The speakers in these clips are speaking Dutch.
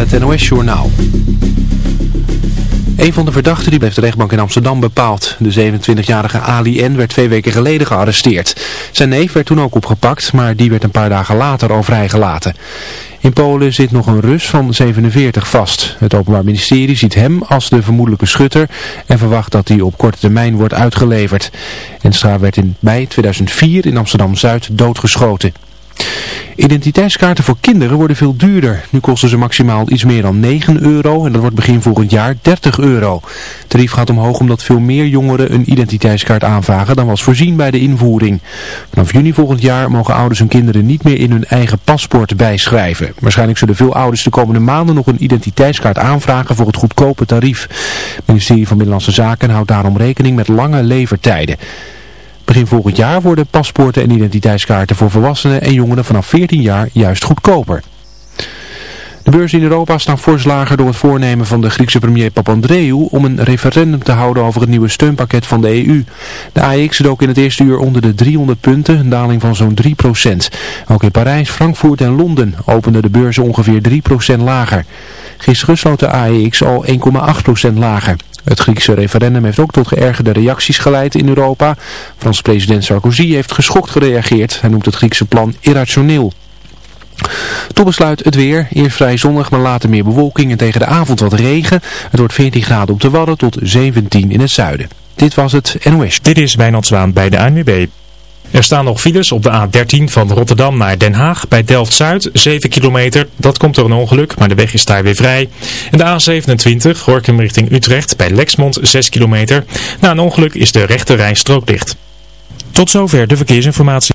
het NOS-journaal. Een van de verdachten die heeft de rechtbank in Amsterdam bepaald. De 27-jarige Ali N. werd twee weken geleden gearresteerd. Zijn neef werd toen ook opgepakt, maar die werd een paar dagen later al vrijgelaten. In Polen zit nog een Rus van 47 vast. Het Openbaar Ministerie ziet hem als de vermoedelijke schutter en verwacht dat hij op korte termijn wordt uitgeleverd. Enstra werd in mei 2004 in Amsterdam-Zuid doodgeschoten. Identiteitskaarten voor kinderen worden veel duurder. Nu kosten ze maximaal iets meer dan 9 euro en dat wordt begin volgend jaar 30 euro. Tarief gaat omhoog omdat veel meer jongeren een identiteitskaart aanvragen dan was voorzien bij de invoering. Vanaf juni volgend jaar mogen ouders hun kinderen niet meer in hun eigen paspoort bijschrijven. Waarschijnlijk zullen veel ouders de komende maanden nog een identiteitskaart aanvragen voor het goedkope tarief. Het ministerie van Binnenlandse Zaken houdt daarom rekening met lange levertijden. Begin volgend jaar worden paspoorten en identiteitskaarten voor volwassenen en jongeren vanaf 14 jaar juist goedkoper. De beurzen in Europa staan fors door het voornemen van de Griekse premier Papandreou om een referendum te houden over het nieuwe steunpakket van de EU. De AX dook in het eerste uur onder de 300 punten, een daling van zo'n 3%. Ook in Parijs, Frankfurt en Londen openden de beurzen ongeveer 3% lager. Gisteren sloot de AEX al 1,8% lager. Het Griekse referendum heeft ook tot geërgerde reacties geleid in Europa. Frans president Sarkozy heeft geschokt gereageerd. Hij noemt het Griekse plan irrationeel. Tot besluit het weer. Eerst vrij zonnig, maar later meer bewolking en tegen de avond wat regen. Het wordt 14 graden op de Wadden tot 17 in het zuiden. Dit was het NOS. Dit is Wijnand Zwaan bij de ANWB. Er staan nog files op de A13 van Rotterdam naar Den Haag bij Delft-Zuid, 7 kilometer. Dat komt door een ongeluk, maar de weg is daar weer vrij. En de A27, Gorkum richting Utrecht bij Lexmond, 6 kilometer. Na een ongeluk is de rechte rijstrook dicht. Tot zover de verkeersinformatie.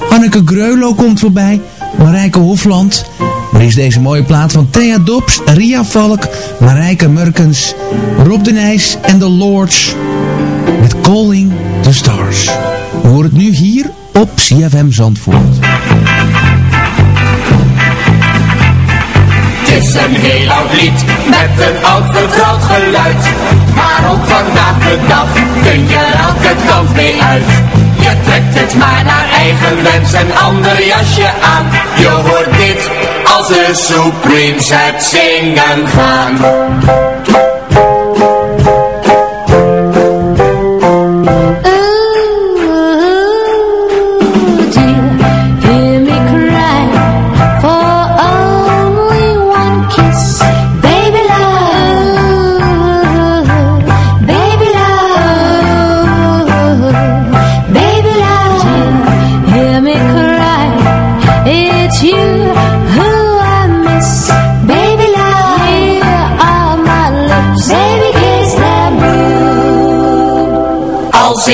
Anneke Greulow komt voorbij. Marijke Hofland. Maar is deze mooie plaat van Thea Dobbs, Ria Valk, Marijke Murkens, Rob de Nijs en The Lords. Met Calling the Stars. We het nu hier op CFM Zandvoort. Het is een heel oud lied met een oud vertrouwd geluid. Maar ook vandaag de dag kun je elke kant mee uit. Je trekt het maar naar eigen wens en ander jasje aan. Je hoort dit als de Supremes het zingen gaan.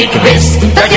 Blue. Als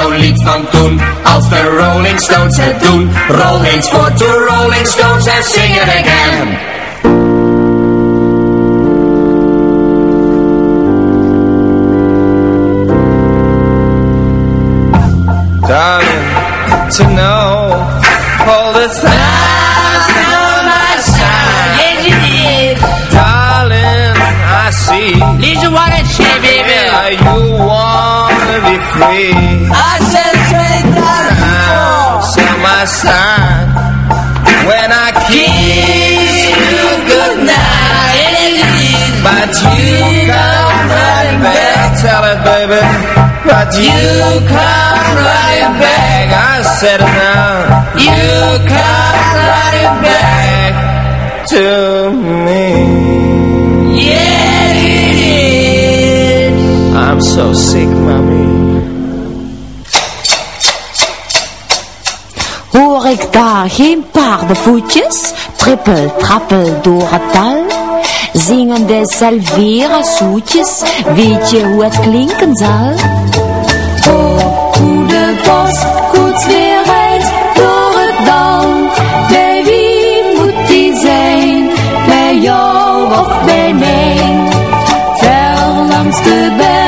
Zo'n lied van toen? Als de Rolling Stones het doen. Roll eens voor de Rolling Stones en sing it again. Darling, to know all the signs on my side. Yes, you did. Darling, I see. What I say, baby. Yeah, you wanna be free. Side when I kiss you goodnight. But you come running back, tell it, baby. But you come running back. I said it now. You come running back to me. Yeah, it is. I'm so sick, mommy. Ik daar geen paardenvoetjes, trippel, trappel door het dal? Zingende salvera zoetjes, weet je hoe het klinken zal? Oh, hoe de postkoets weer rijdt door het dal. Bij wie moet die zijn? Bij jou of bij mij? Ver langs de bergen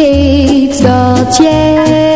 Weet dat jij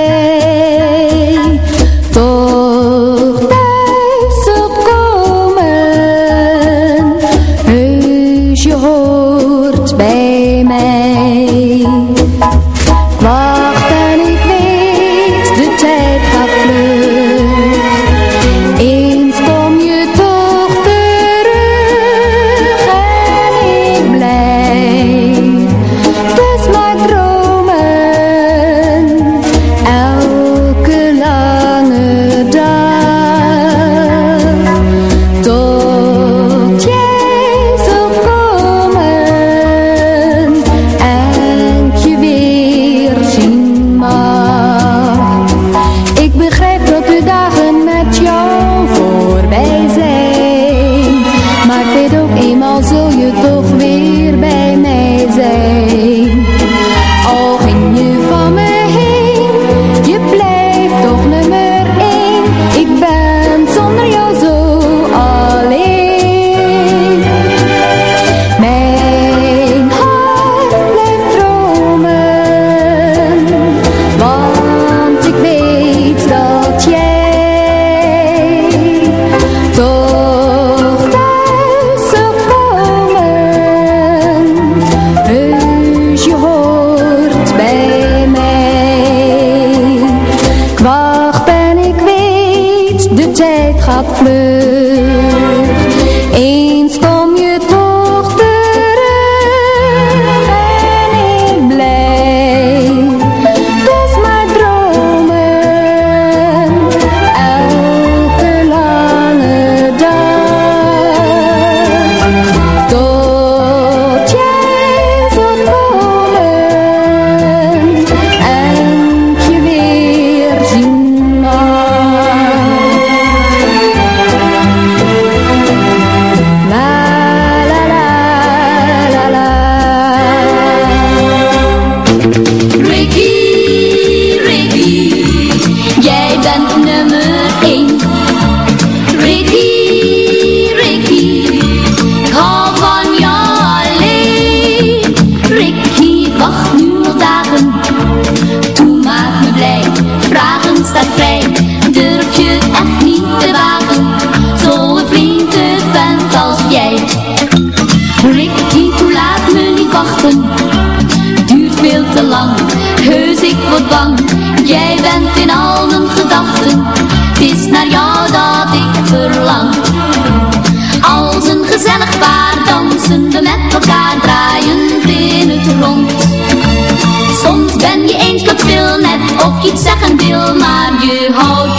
in al mijn gedachten. Het is naar jou dat ik verlang. Als een gezellig paar dansen we met elkaar draaien binnen het rond. Soms ben je eens wat net of je iets zeggen wil, maar je houdt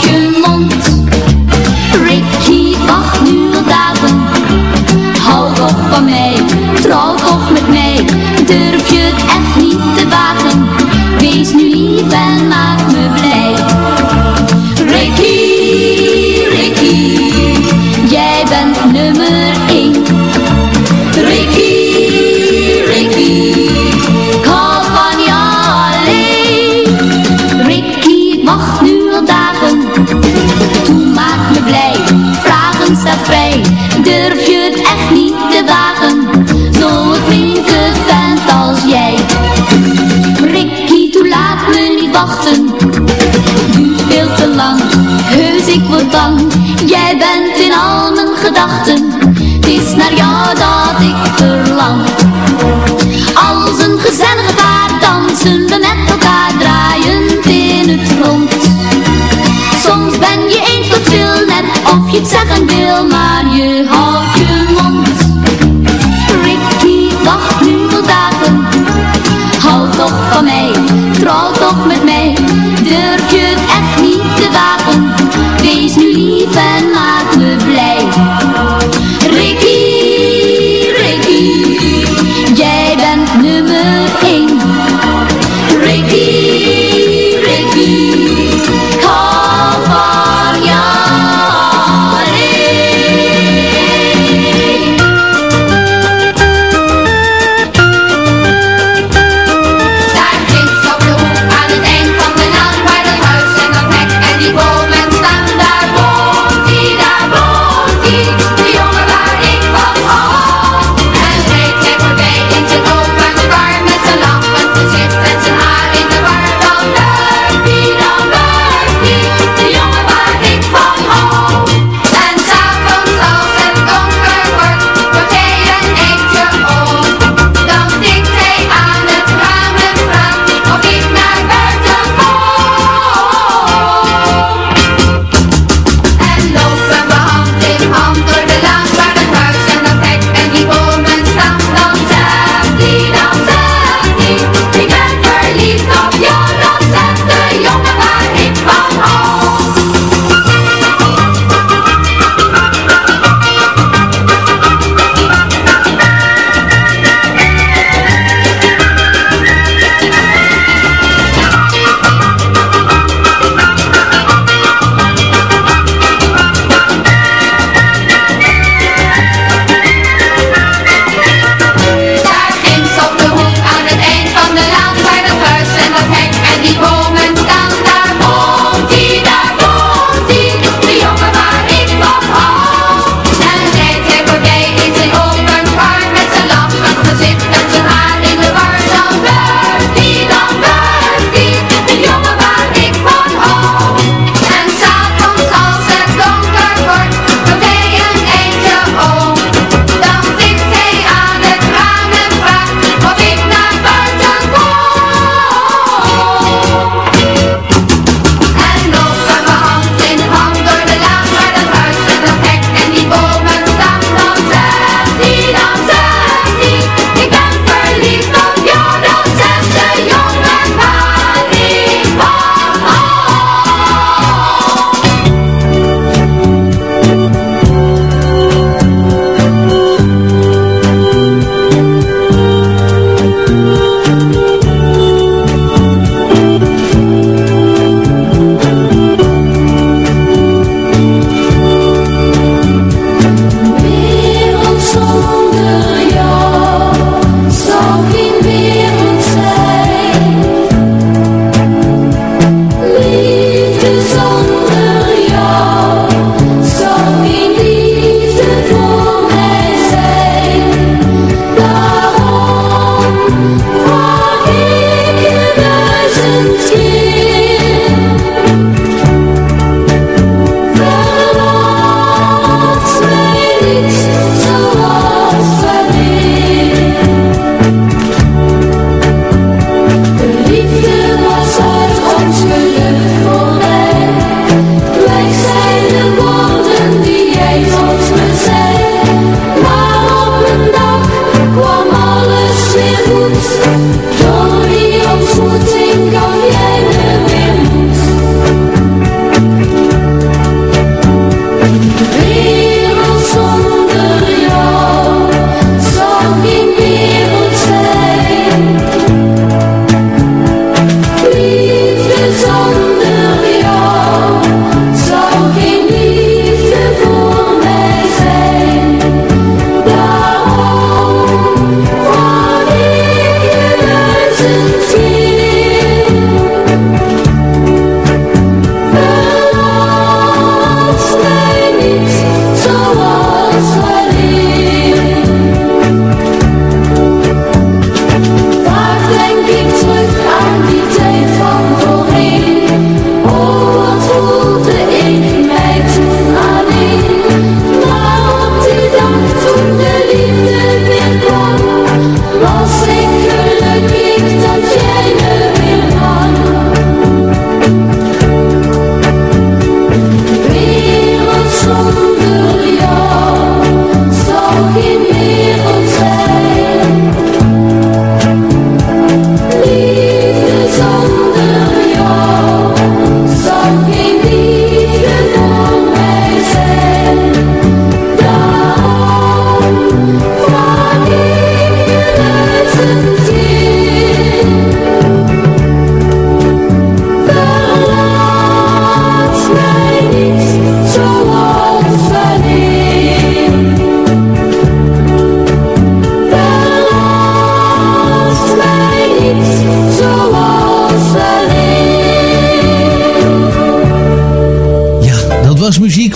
wachten. Veel te lang, heus ik word bang. Jij bent in al mijn gedachten. Het is naar jou dat ik verlang. Als een gezellige paard dansen we met elkaar draaiend in het rond. Soms ben je eens wat veel net of je het zeggen wil, maar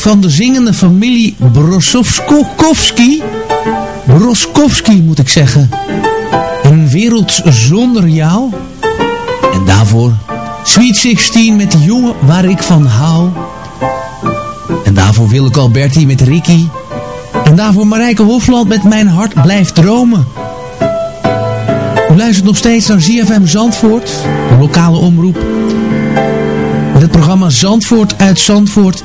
van de zingende familie Brosowski. Broskowski moet ik zeggen. Een wereld zonder jou. En daarvoor Sweet 16 met de jongen waar ik van hou. En daarvoor Willeke Alberti met Ricky. En daarvoor Marijke Hofland met Mijn hart blijft dromen. U luistert nog steeds naar ZFM Zandvoort, de lokale omroep. Met het programma Zandvoort uit Zandvoort.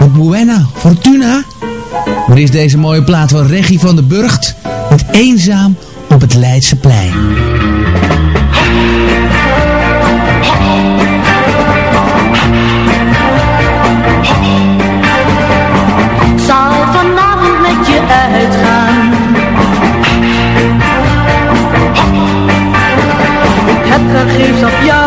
Met Buena Fortuna. Maar is deze mooie plaat van Reggie van de Burgt. Met Eenzaam op het Leidseplein. Ik zal vanavond met je uitgaan. Ik heb vergeefs op jou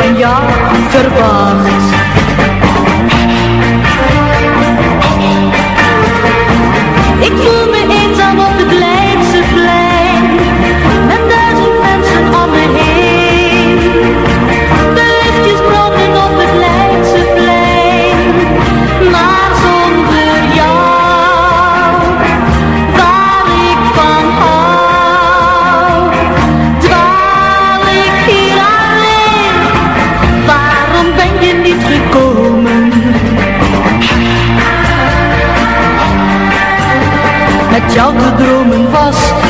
van jou verwacht. Ik met jou te dromen was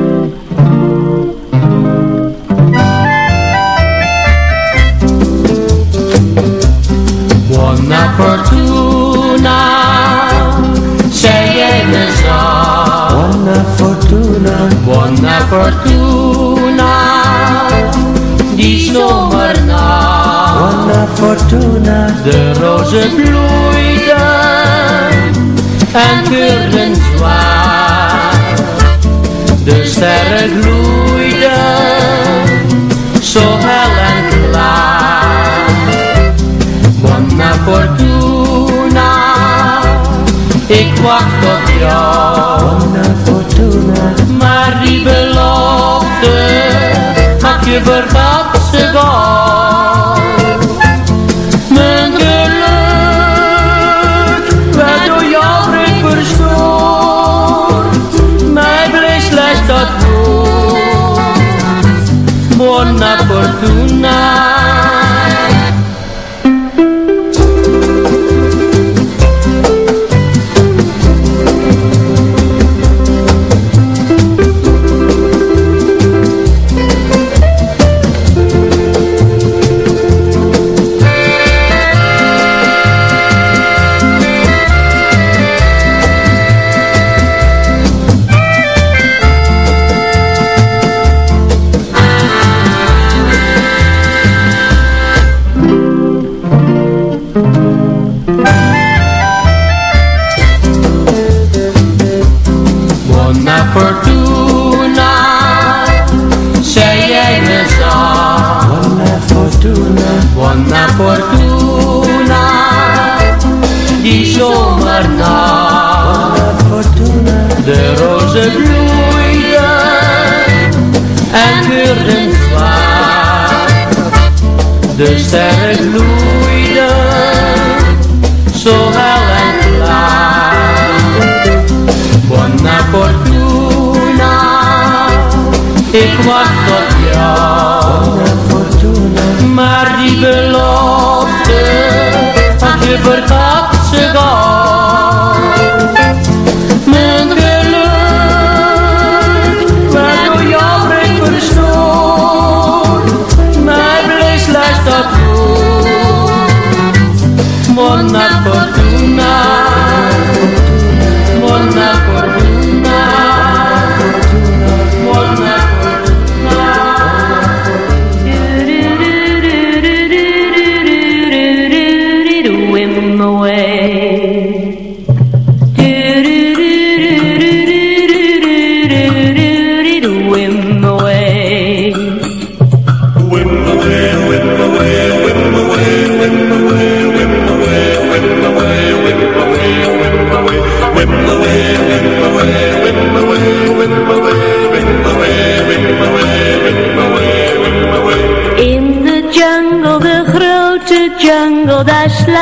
naar Fortuna. Sceglierne so. Buona fortuna. Buona fortuna. Die zomernacht. Buona fortuna. De rozen bloeiden. En geuren zwaar. De sterren gloeiden. Zo helder. mia fortuna e quando avrò una fortuna ma ribelotte ma che verrà se Mijn geluk werd door jouw breed verstoord. Mijn breed slechts dat woord. Buona fortuna. de sterren gloeiden zo hel en klaar. Buona fortuna, ik wacht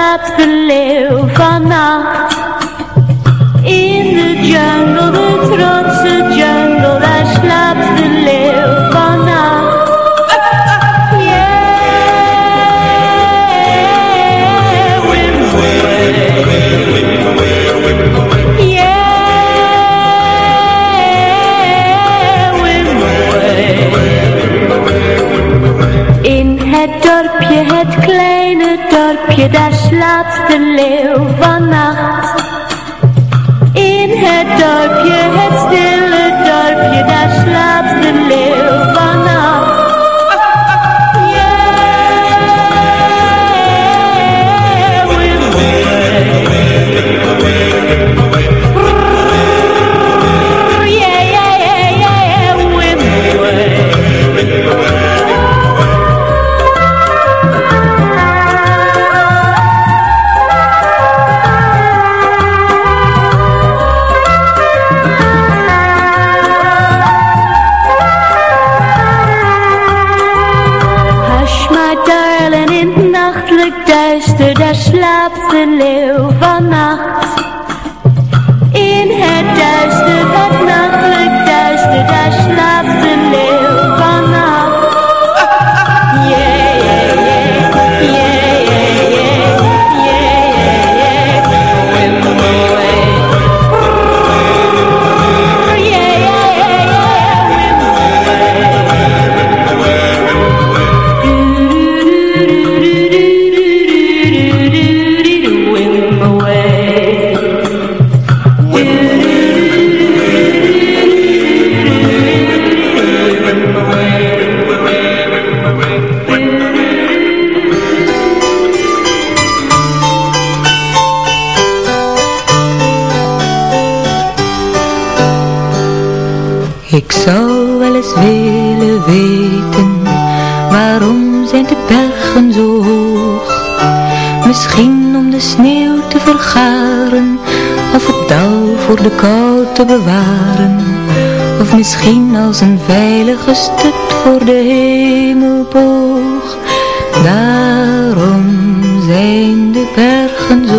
laatste leeuw vannacht. levar. De bergen zo hoog. Misschien om de sneeuw te vergaren, of het dal voor de kou te bewaren. Of misschien als een veilige stut voor de hemelboog. Daarom zijn de bergen zo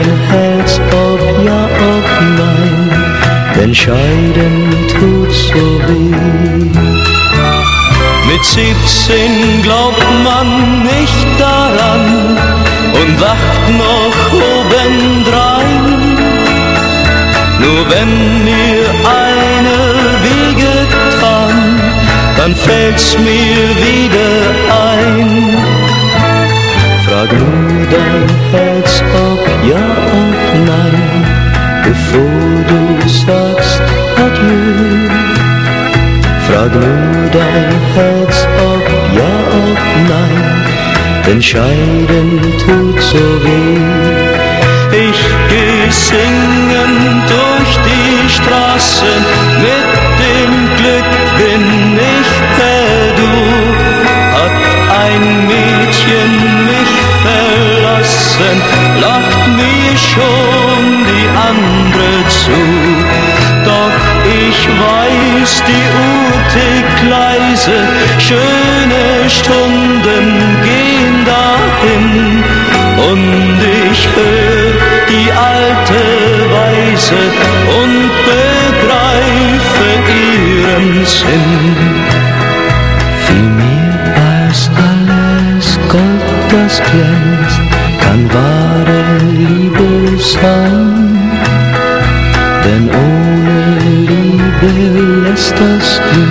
denn scheiden tut so weh. Mit 17 glaubt man nicht daran und wacht noch obendrein. Nur wenn mir eine wehgetan, dann fällt's mir wieder ein. Frag nur dein Herz, ob ja, ob nein, bevor Frag nur dein Herz, ob ja, ob nein, denn scheiden tut so weh. Ich geh singen durch die Straßen, mit dem Glück bin ich per Du. Hat ein Mädchen mich verlassen, lacht mir schon die andere zu. Doch ich weiß, die Uhr tickt leise, schöne Stunden gehen dahin. Und ich hör die alte Weise und begreife ihren Sinn. Viel mehr als alles Gold, das glänzt, kann wahre Liebe sein. Denn ohne Liebe lässt das Glück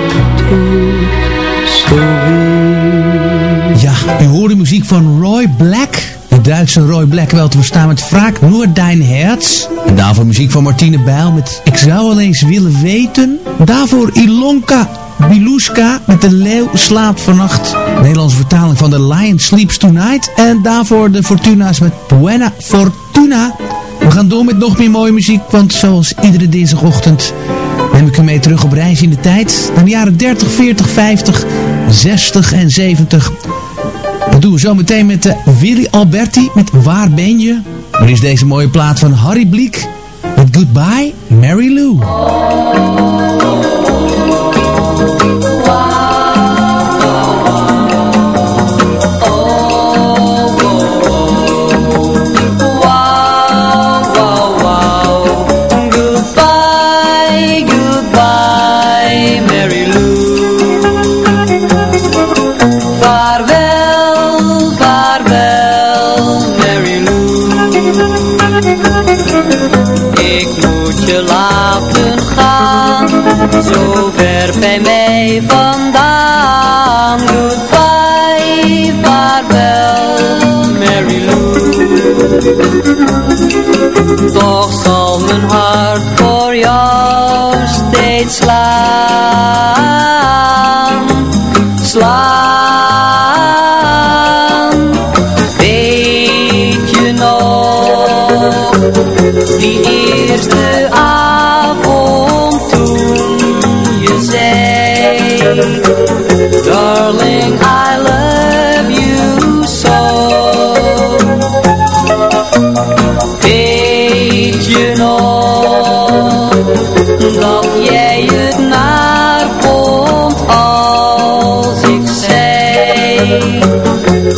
muziek van Roy Black. De Duitse Roy Blackwell te verstaan met Vraag Noord Dein Herz. En daarvoor muziek van Martine Bijl met Ik zou wel eens willen weten. Daarvoor Ilonka Biluska met De Leeuw slaapt vannacht. Nederlandse vertaling van The Lion Sleeps Tonight. En daarvoor de Fortuna's met Buena Fortuna. We gaan door met nog meer mooie muziek, want zoals iedere dinsdagochtend neem ik u mee terug op reis in de tijd. Naar de jaren 30, 40, 50, 60 en 70. Dat doen we zo meteen met uh, Willy Alberti met Waar ben je? Maar is deze mooie plaat van Harry Bliek met Goodbye Mary Lou. Zo ver bij mij vandaan. Goodbye, vaarwel, Mary Lou. Toch zal mijn hart voor jou steeds slaan, slaan. Weet je nog, die eerste avond darling I love you dat jij het naar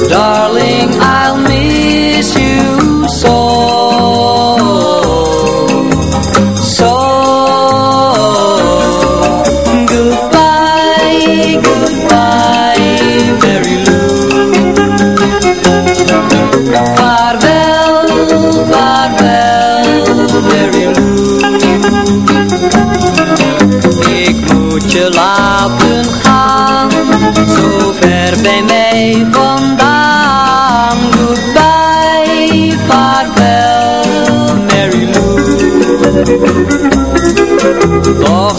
Darling,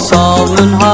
Toch zal mijn hart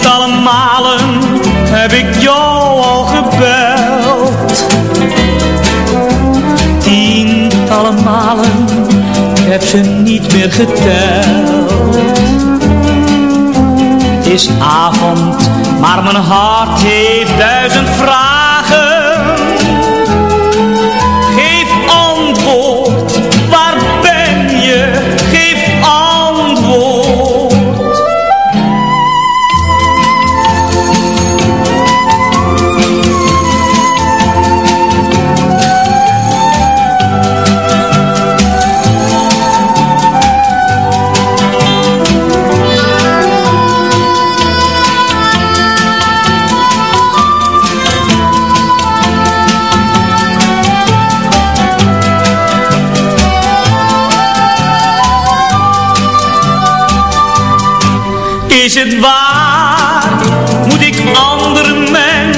Tientallen malen heb ik jou al gebeld Tientallen malen heb ze niet meer geteld. Het is avond, maar mijn hart heeft duizend vragen.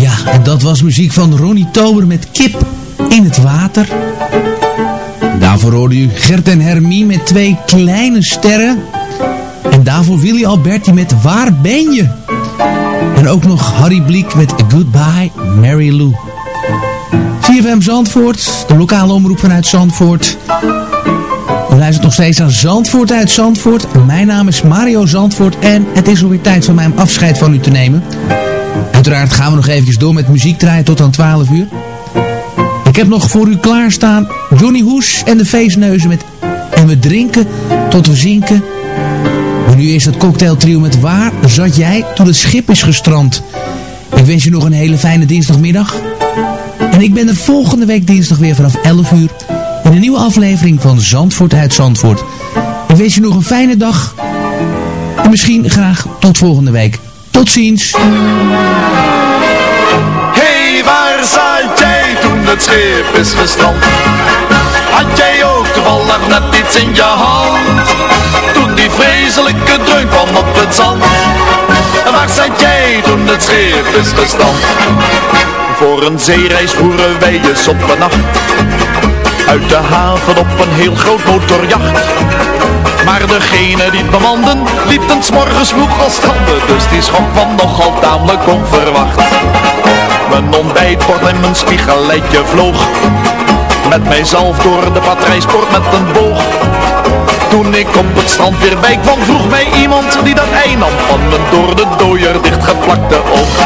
Ja, en dat was muziek van Ronnie Tober met Kip in het Water. Daarvoor hoorde u Gert en Hermie met twee kleine sterren. En daarvoor Willy Alberti met Waar ben je? En ook nog Harry Bliek met Goodbye Mary Lou. CFM Zandvoort, de lokale omroep vanuit Zandvoort. U luistert nog steeds aan Zandvoort uit Zandvoort. Mijn naam is Mario Zandvoort en het is alweer tijd voor mij om afscheid van u te nemen. Uiteraard gaan we nog eventjes door met muziek draaien tot aan 12 uur. Ik heb nog voor u klaarstaan Johnny Hoes en de feestneuzen met En we drinken tot we zinken. Maar nu is het cocktailtrio met Waar zat jij toen het schip is gestrand? Ik wens je nog een hele fijne dinsdagmiddag. En ik ben er volgende week dinsdag weer vanaf 11 uur in een nieuwe aflevering van Zandvoort uit Zandvoort. Ik wens je nog een fijne dag. En misschien graag tot volgende week. Tot ziens. Hey, waar zat jij toen het schip is gestrand? Had jij ook toevallig net iets in je hand? Toen die vreselijke dreun kwam op het zand. En waar zat jij toen het schip is gestrand? Voor een zeereis voeren wij eens op een nacht. Uit de haven op een heel groot motorjacht. Maar degene die het bemanden, liep ten morgens vroeg al stranden. Dus die schok kwam nogal tamelijk onverwacht. Mijn ontbijtbord en mijn spiegelletje vloog Met mijzelf door de patrijsport met een boog Toen ik op het strand weer bij kwam vroeg mij iemand Die dat ei nam van mijn door de dooier dichtgeplakte oog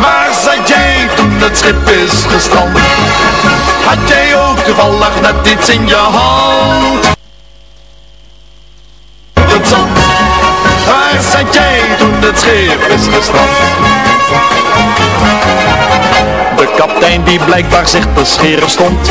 Waar zat jij het schip is gestrand? Had jij ook toevallig net iets in je hand? Het zand Waar zat jij toen het schip is gestrand? De kaptein die blijkbaar zich te scheren stond